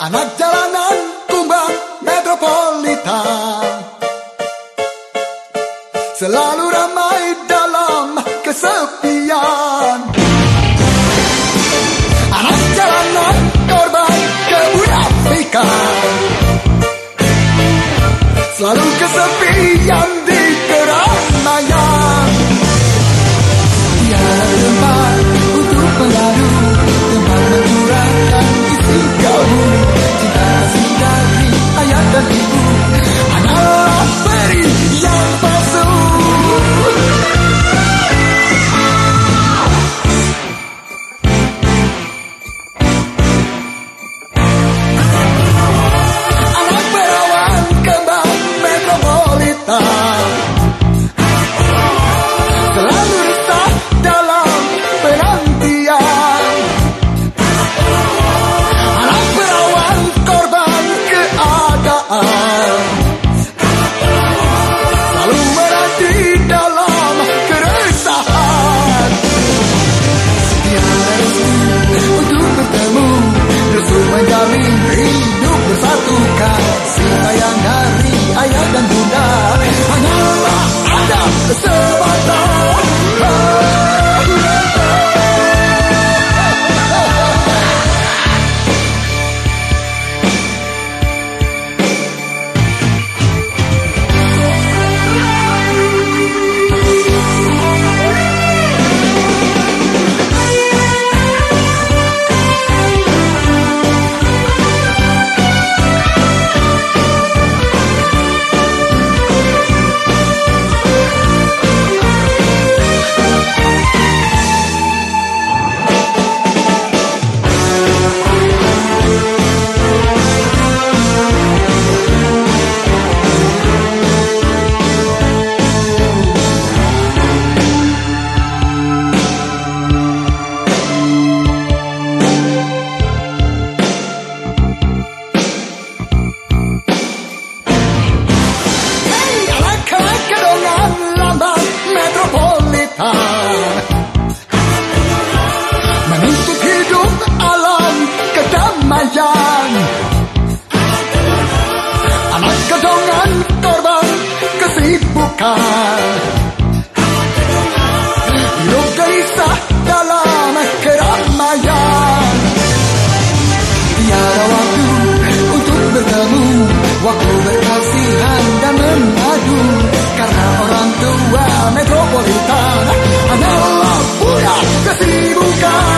Anak jalanan kumbang metropolitan. Selalu ramai dalam kesepian. Anak jalanan korban kemunafikan Selalu kesepian di Untuk hidup alam kedamaian. Anak kedongan korban kesibukan. Hidup gelisah dalam keramaian. Tiada waktu untuk bertemu, waktu berkasihan dan mengadu. Karena orang tua metropolitan adalah pura kesibukan.